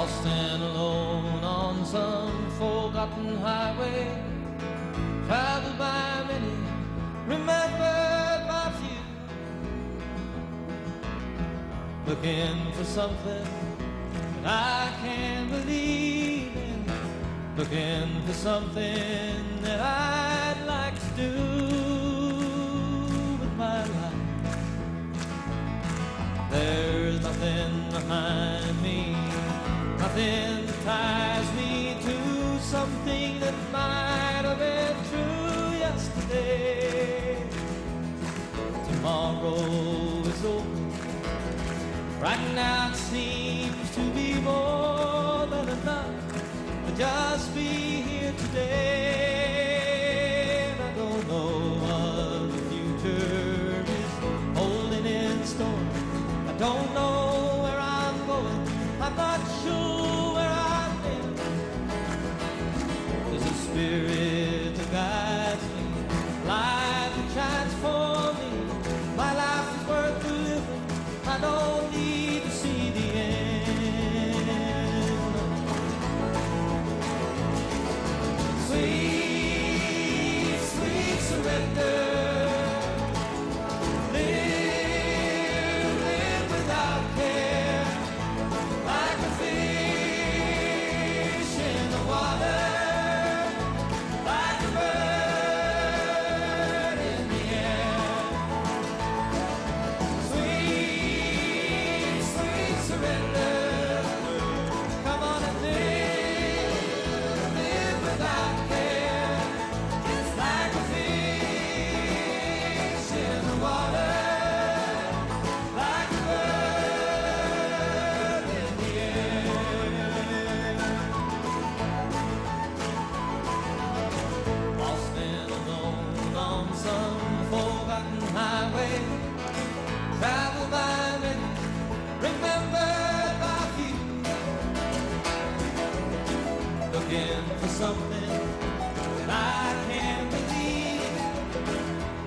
Lost and alone on some forgotten highway, traveled by many, remembered by few. Looking for something that I can believe in, looking for something that I'd like to do with my life. There's nothing behind me nothing ties me by remembered by few. Looking for something that I can believe,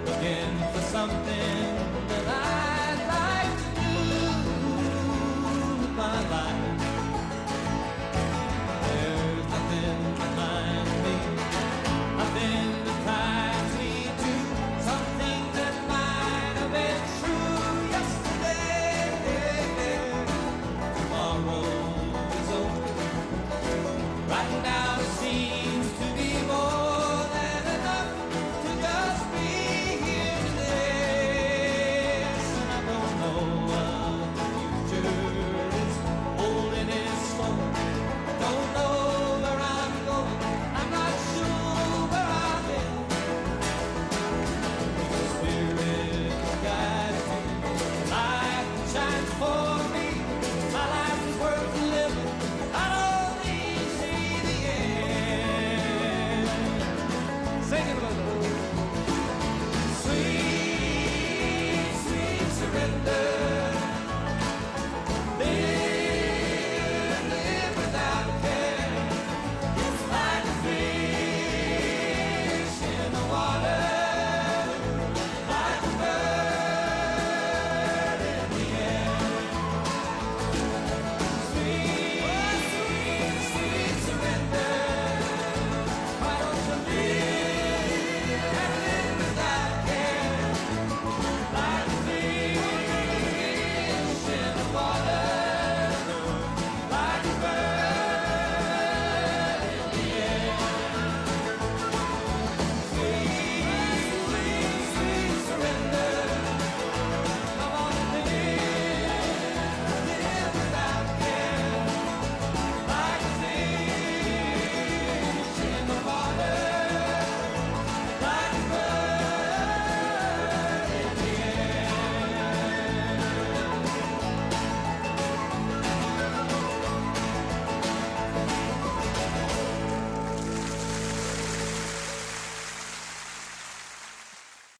looking for something.